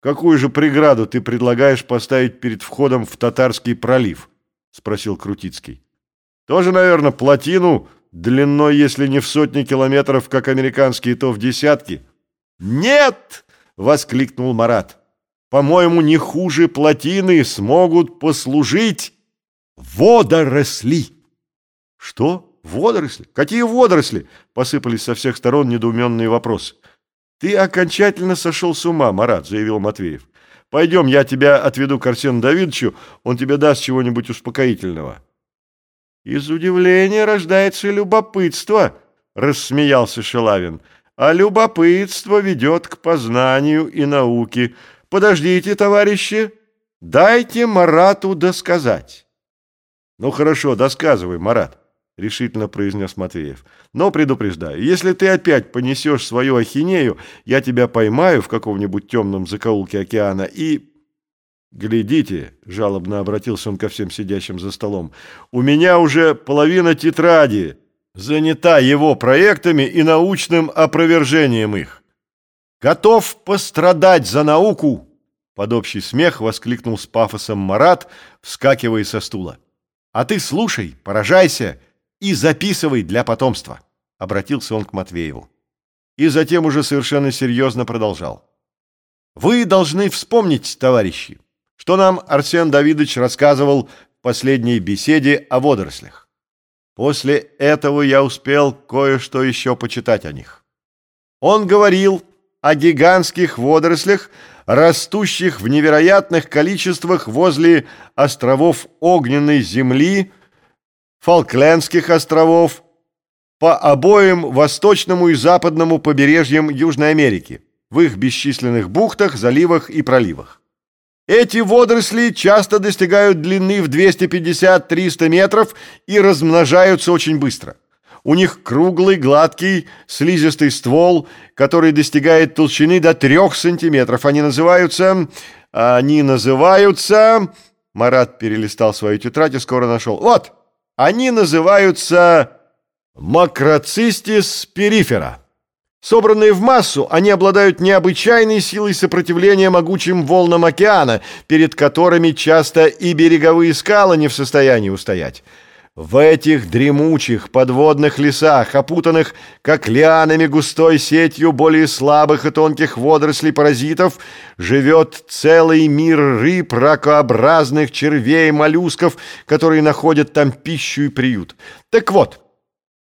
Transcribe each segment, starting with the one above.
Какую же преграду ты предлагаешь поставить перед входом в Татарский пролив? Спросил Крутицкий. Тоже, наверное, плотину длиной, если не в сотни километров, как американские, то в десятки. Нет! Воскликнул Марат. По-моему, не хуже плотины смогут послужить водоросли. Что? Водоросли? Какие водоросли? Посыпались со всех сторон недоуменные вопросы. Ты окончательно сошел с ума, Марат, заявил Матвеев. Пойдем, я тебя отведу к Арсену Давидовичу, он тебе даст чего-нибудь успокоительного. Из удивления рождается любопытство, рассмеялся Шелавин. А любопытство ведет к познанию и науке. Подождите, товарищи, дайте Марату досказать. Ну хорошо, досказывай, Марат решительно произнес Матвеев. Но предупреждаю, если ты опять понесешь свою ахинею, я тебя поймаю в каком-нибудь темном закоулке океана и... «Глядите», — жалобно обратился он ко всем сидящим за столом, «у меня уже половина тетради занята его проектами и научным опровержением их. Готов пострадать за науку!» Под общий смех воскликнул с пафосом Марат, вскакивая со стула. «А ты слушай, поражайся!» И записывай для потомства», — обратился он к Матвееву. И затем уже совершенно серьезно продолжал. «Вы должны вспомнить, товарищи, что нам Арсен Давидович рассказывал в последней беседе о водорослях. После этого я успел кое-что еще почитать о них. Он говорил о гигантских водорослях, растущих в невероятных количествах возле островов огненной земли, Фолклендских островов, по обоим восточному и западному побережьям Южной Америки, в их бесчисленных бухтах, заливах и проливах. Эти водоросли часто достигают длины в 250-300 метров и размножаются очень быстро. У них круглый, гладкий, слизистый ствол, который достигает толщины до 3 сантиметров. Они называются... Они называются... Марат перелистал свою тетрадь и скоро нашел. Вот! Они называются макроцистис перифера. Собранные в массу, они обладают необычайной силой сопротивления могучим волнам океана, перед которыми часто и береговые скалы не в состоянии устоять. В этих дремучих подводных лесах, опутанных как лианами густой сетью более слабых и тонких водорослей-паразитов, живет целый мир рыб, ракообразных червей, моллюсков, которые находят там пищу и приют. Так вот,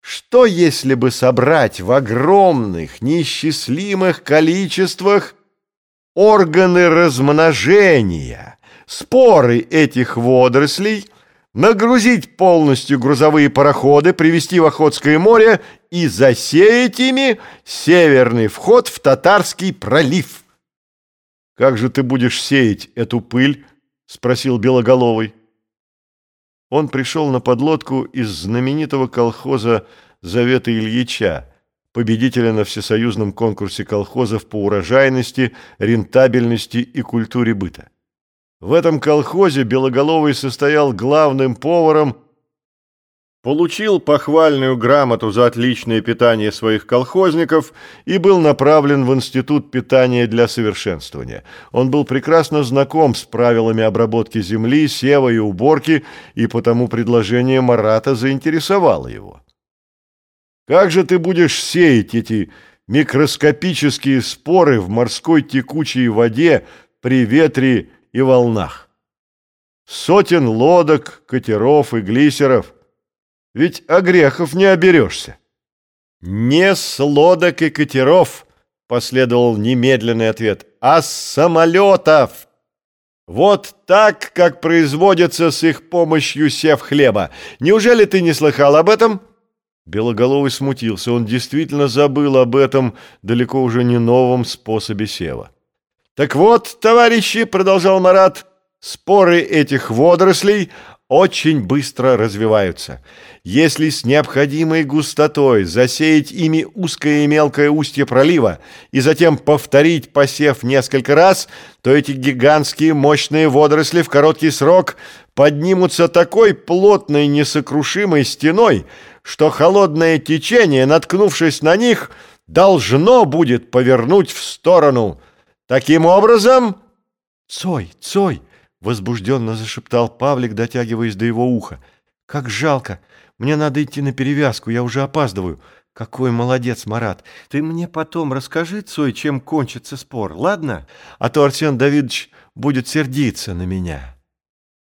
что если бы собрать в огромных, неисчислимых количествах органы размножения, споры этих водорослей, нагрузить полностью грузовые пароходы, привезти в Охотское море и засеять ими северный вход в Татарский пролив. «Как же ты будешь сеять эту пыль?» — спросил Белоголовый. Он пришел на подлодку из знаменитого колхоза Завета Ильича, победителя на всесоюзном конкурсе колхозов по урожайности, рентабельности и культуре быта. В этом колхозе Белоголовый состоял главным поваром, получил похвальную грамоту за отличное питание своих колхозников и был направлен в Институт питания для совершенствования. Он был прекрасно знаком с правилами обработки земли, сева и уборки, и потому предложение Марата заинтересовало его. «Как же ты будешь сеять эти микроскопические споры в морской текучей воде при ветре и волнах. Сотен лодок, катеров и глиссеров. Ведь огрехов не оберешься. «Не с лодок и катеров», — последовал немедленный ответ, «а с самолетов». Вот так, как производится с их помощью сев хлеба. Неужели ты не слыхал об этом?» Белоголовый смутился. Он действительно забыл об этом далеко уже не новом способе сева. «Так вот, товарищи», — продолжал Марат, — «споры этих водорослей очень быстро развиваются. Если с необходимой густотой засеять ими узкое и мелкое устье пролива и затем повторить посев несколько раз, то эти гигантские мощные водоросли в короткий срок поднимутся такой плотной несокрушимой стеной, что холодное течение, наткнувшись на них, должно будет повернуть в сторону – Таким образом... Цой, Цой! Возбужденно зашептал Павлик, дотягиваясь до его уха. Как жалко! Мне надо идти на перевязку, я уже опаздываю. Какой молодец, Марат! Ты мне потом расскажи, Цой, чем кончится спор, ладно? А то Арсен Давидович будет сердиться на меня».